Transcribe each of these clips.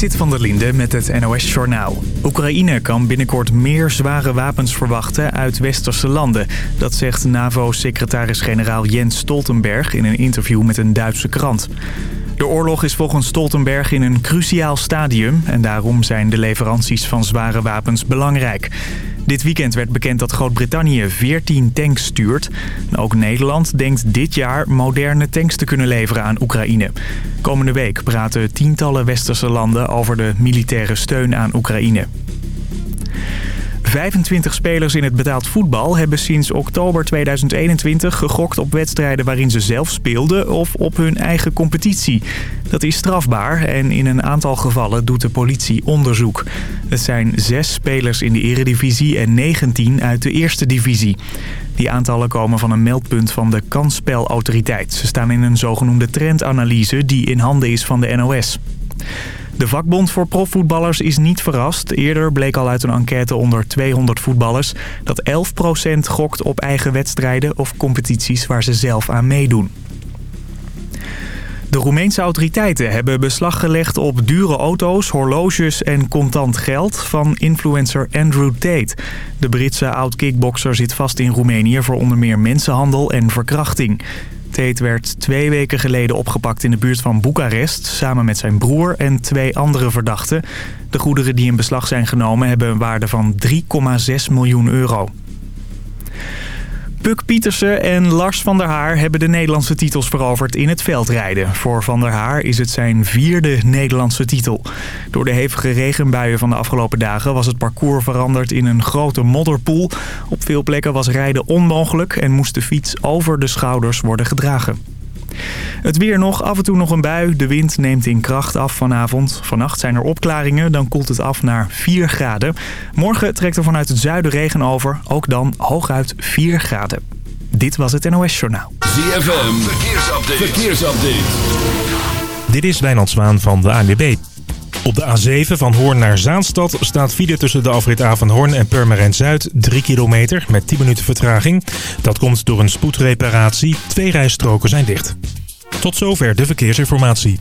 Zit van der Linde met het NOS-journaal. Oekraïne kan binnenkort meer zware wapens verwachten uit westerse landen. Dat zegt NAVO-secretaris-generaal Jens Stoltenberg in een interview met een Duitse krant. De oorlog is volgens Stoltenberg in een cruciaal stadium... en daarom zijn de leveranties van zware wapens belangrijk. Dit weekend werd bekend dat Groot-Brittannië 14 tanks stuurt. ook Nederland denkt dit jaar moderne tanks te kunnen leveren aan Oekraïne. Komende week praten tientallen westerse landen over de militaire steun aan Oekraïne. 25 spelers in het betaald voetbal hebben sinds oktober 2021 gegokt op wedstrijden waarin ze zelf speelden of op hun eigen competitie. Dat is strafbaar en in een aantal gevallen doet de politie onderzoek. Het zijn zes spelers in de eredivisie en 19 uit de eerste divisie. Die aantallen komen van een meldpunt van de kansspelautoriteit. Ze staan in een zogenoemde trendanalyse die in handen is van de NOS. De vakbond voor profvoetballers is niet verrast. Eerder bleek al uit een enquête onder 200 voetballers... dat 11% gokt op eigen wedstrijden of competities waar ze zelf aan meedoen. De Roemeense autoriteiten hebben beslag gelegd op dure auto's, horloges en contant geld van influencer Andrew Tate. De Britse oud-kickbokser zit vast in Roemenië voor onder meer mensenhandel en verkrachting. Tate werd twee weken geleden opgepakt in de buurt van Boekarest... samen met zijn broer en twee andere verdachten. De goederen die in beslag zijn genomen hebben een waarde van 3,6 miljoen euro. Puk Pietersen en Lars van der Haar hebben de Nederlandse titels veroverd in het veldrijden. Voor Van der Haar is het zijn vierde Nederlandse titel. Door de hevige regenbuien van de afgelopen dagen was het parcours veranderd in een grote modderpoel. Op veel plekken was rijden onmogelijk en moest de fiets over de schouders worden gedragen. Het weer nog, af en toe nog een bui. De wind neemt in kracht af vanavond. Vannacht zijn er opklaringen, dan koelt het af naar 4 graden. Morgen trekt er vanuit het zuiden regen over. Ook dan hooguit 4 graden. Dit was het NOS Journaal. ZFM, verkeersupdate. verkeersupdate. Dit is Wijnand Zwaan van de ANWB. Op de A7 van Hoorn naar Zaanstad staat file tussen de afrit A van Hoorn en Purmerend Zuid 3 kilometer met 10 minuten vertraging. Dat komt door een spoedreparatie. Twee rijstroken zijn dicht. Tot zover de verkeersinformatie.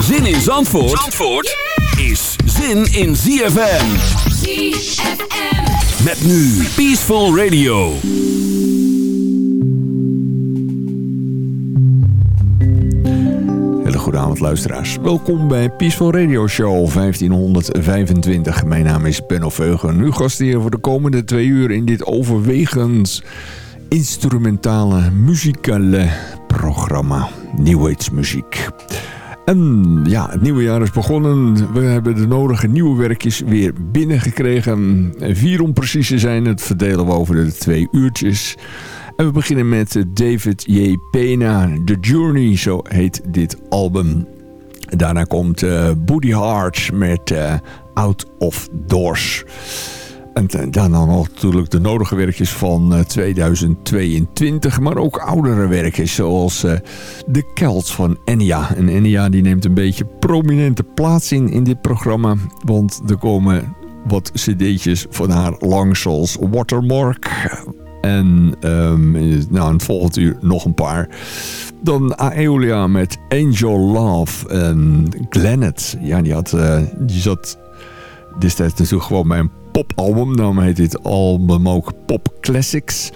Zin in Zandvoort, Zandvoort is zin in ZFM. ZFM. Met nu Peaceful Radio. Goedenavond luisteraars. Welkom bij Peaceful Radio Show 1525. Mijn naam is Benno Veugen. Nu hier voor de komende twee uur in dit overwegend instrumentale muzikale programma New Age muziek. En ja, het nieuwe jaar is begonnen. We hebben de nodige nieuwe werkjes weer binnengekregen. Vier om precies te zijn. Het verdelen we over de twee uurtjes. En we beginnen met David J. Pena. The Journey, zo heet dit album. Daarna komt uh, Booty Heart met uh, Out of Doors. En daarna nog natuurlijk de nodige werkjes van 2022. Maar ook oudere werkjes zoals The Celts van Enya. En Enya die neemt een beetje prominente plaats in in dit programma. Want er komen wat cd'tjes van haar langs zoals Watermark, en um, nou, volgende uur nog een paar. Dan Aeolia met Angel Love. En Glennet. Ja, die, had, uh, die zat destijds natuurlijk gewoon bij een popalbum. Daarom heet dit album ook Pop Classics.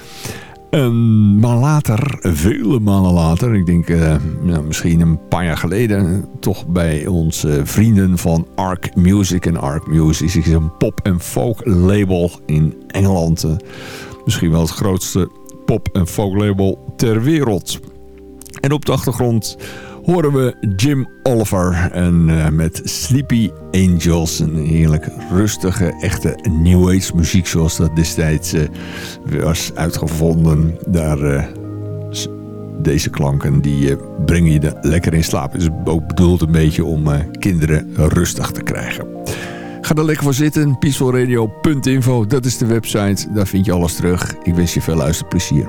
Um, maar later, vele malen later, ik denk uh, nou, misschien een paar jaar geleden, toch bij onze vrienden van Arc Music. En Arc Music is een pop- en folk label in Engeland. Misschien wel het grootste pop- en folklabel ter wereld. En op de achtergrond horen we Jim Oliver en uh, met Sleepy Angels. Een heerlijk rustige, echte New Age muziek zoals dat destijds uh, was uitgevonden. Daar, uh, deze klanken die brengen je lekker in slaap. Is ook bedoeld een beetje om kinderen rustig te krijgen. Ga er lekker voor zitten. Peacefulradio.info, dat is de website. Daar vind je alles terug. Ik wens je veel luisterplezier.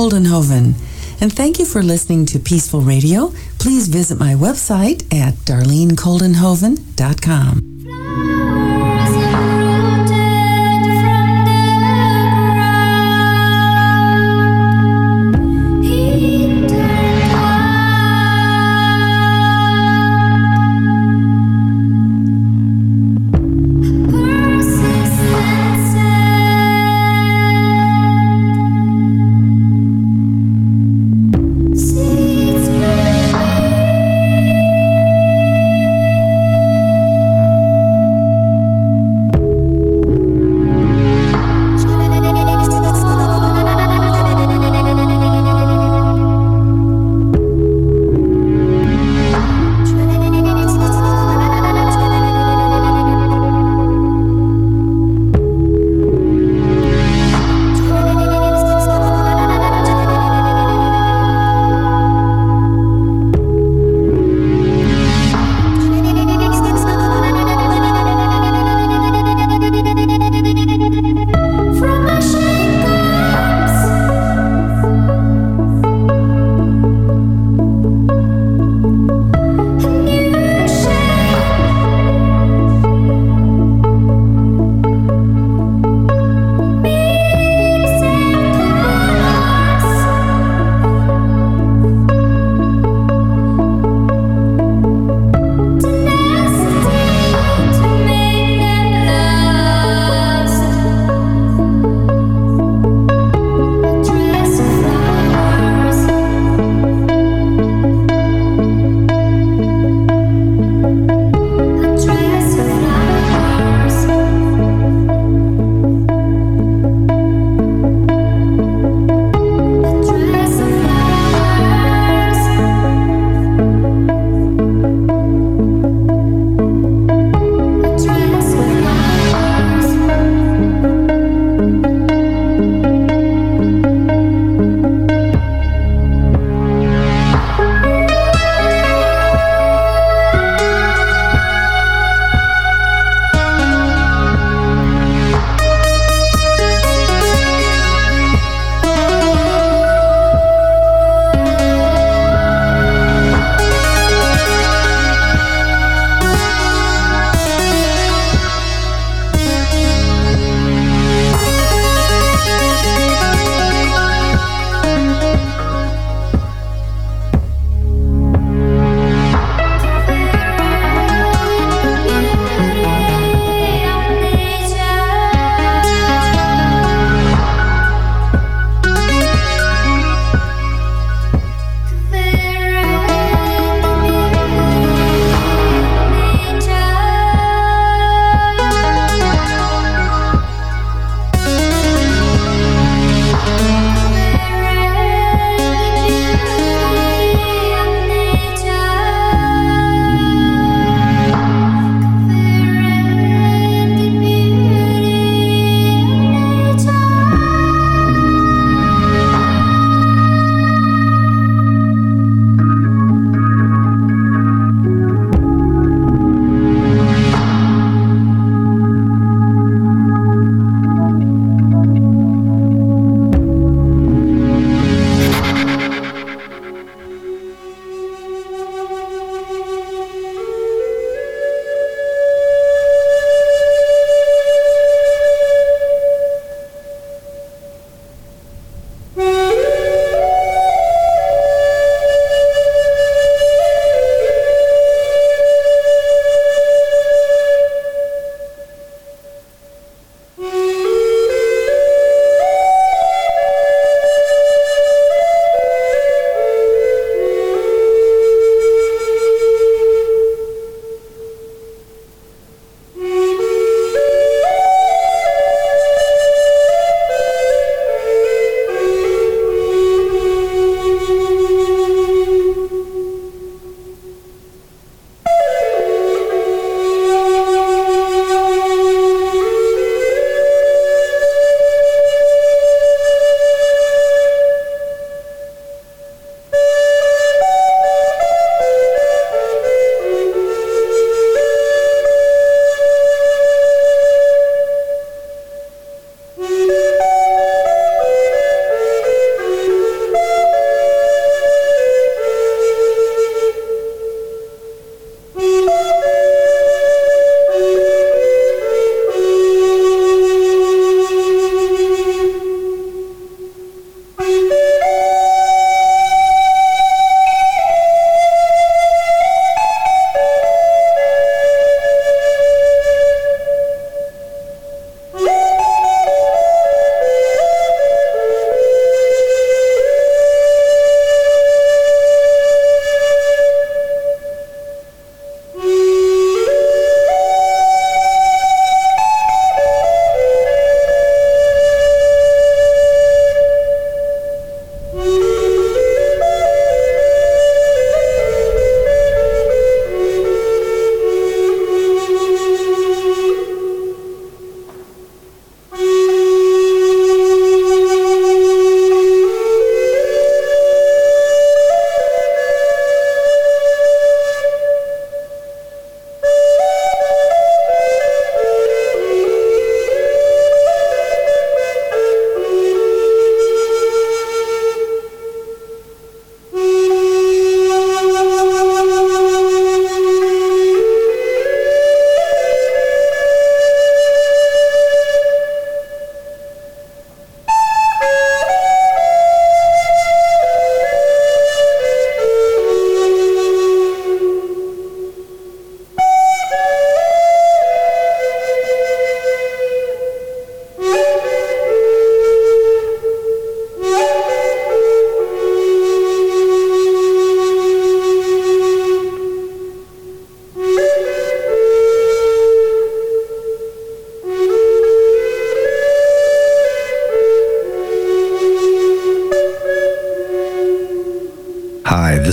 Darlene Koldenhoven. And thank you for listening to Peaceful Radio. Please visit my website at darlenekoldenhoven.com.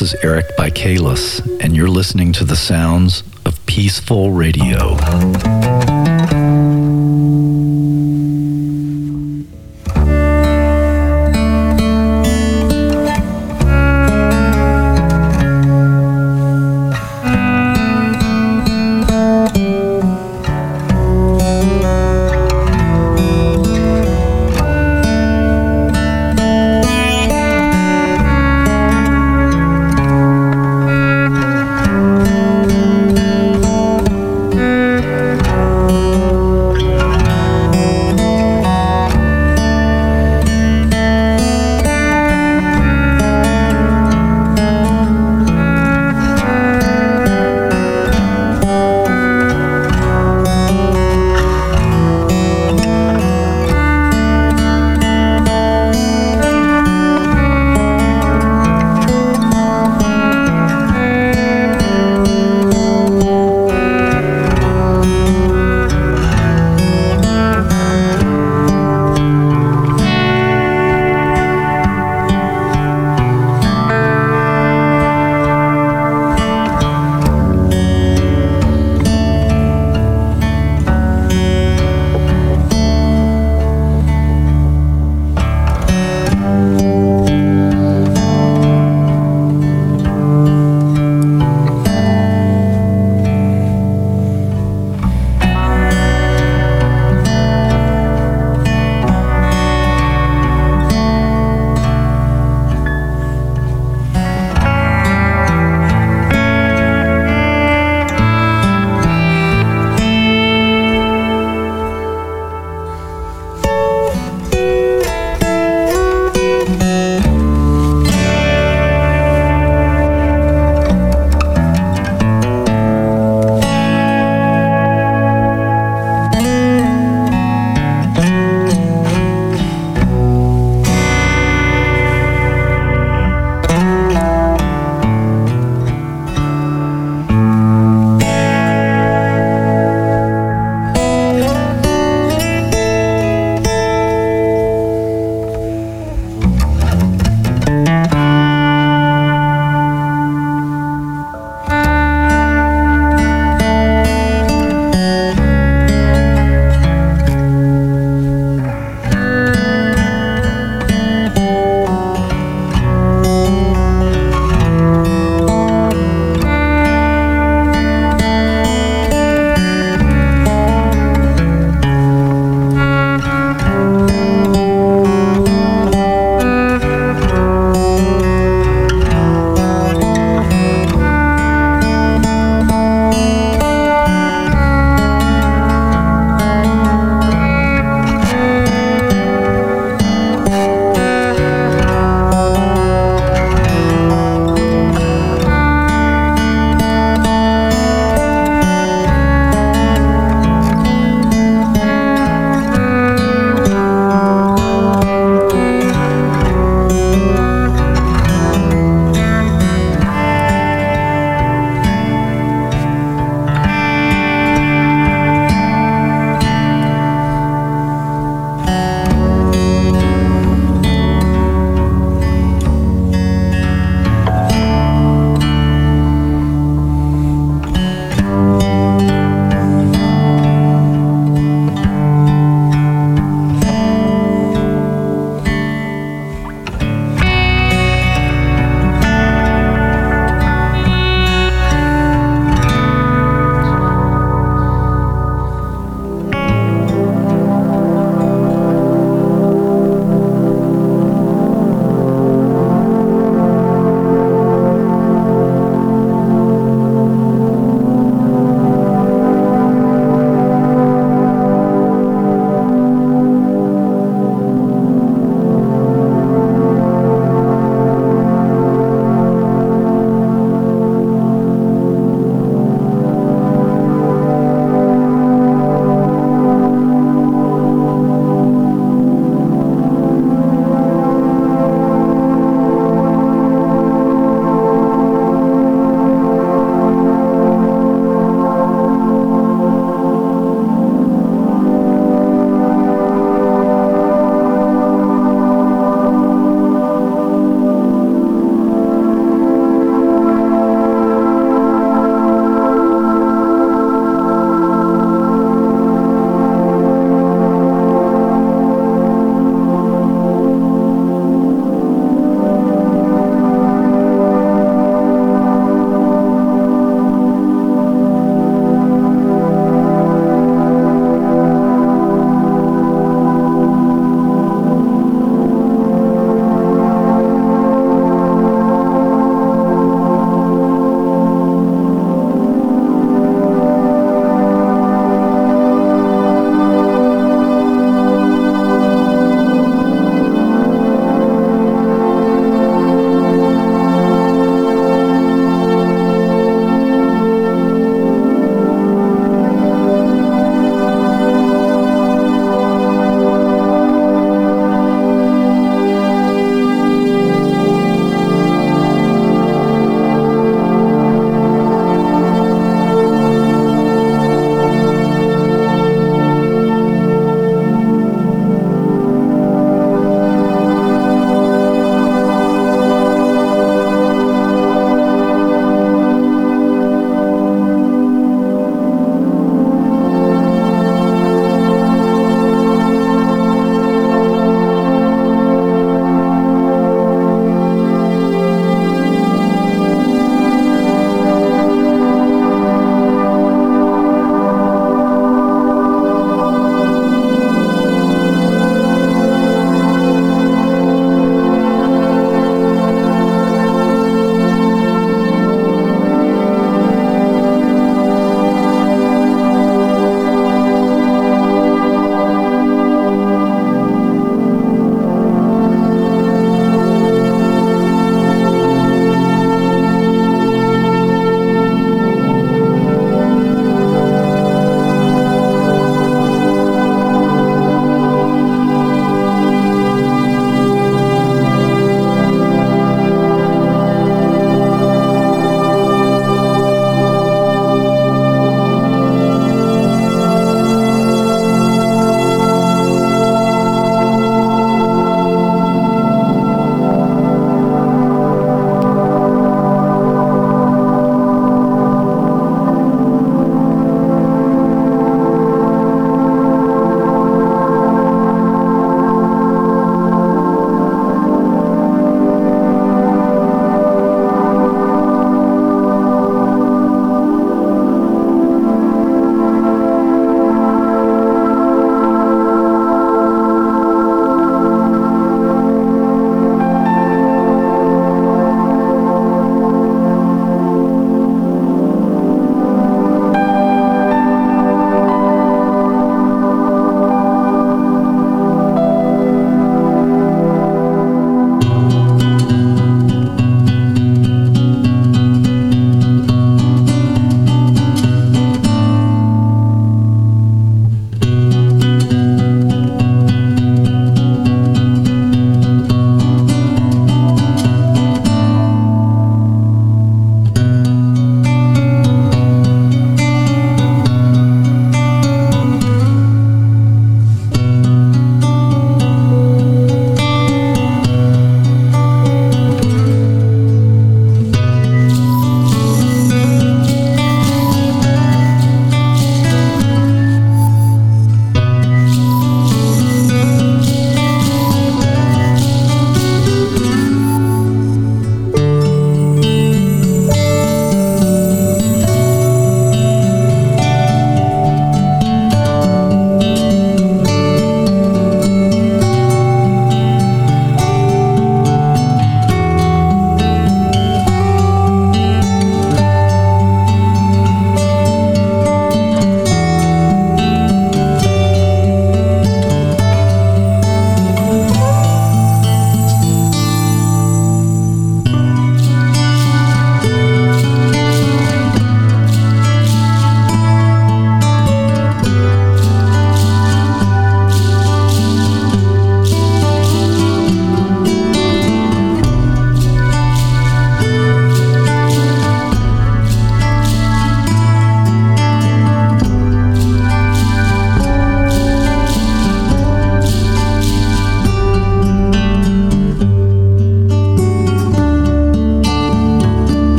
This is Eric Bikalis, and you're listening to the sounds of peaceful radio.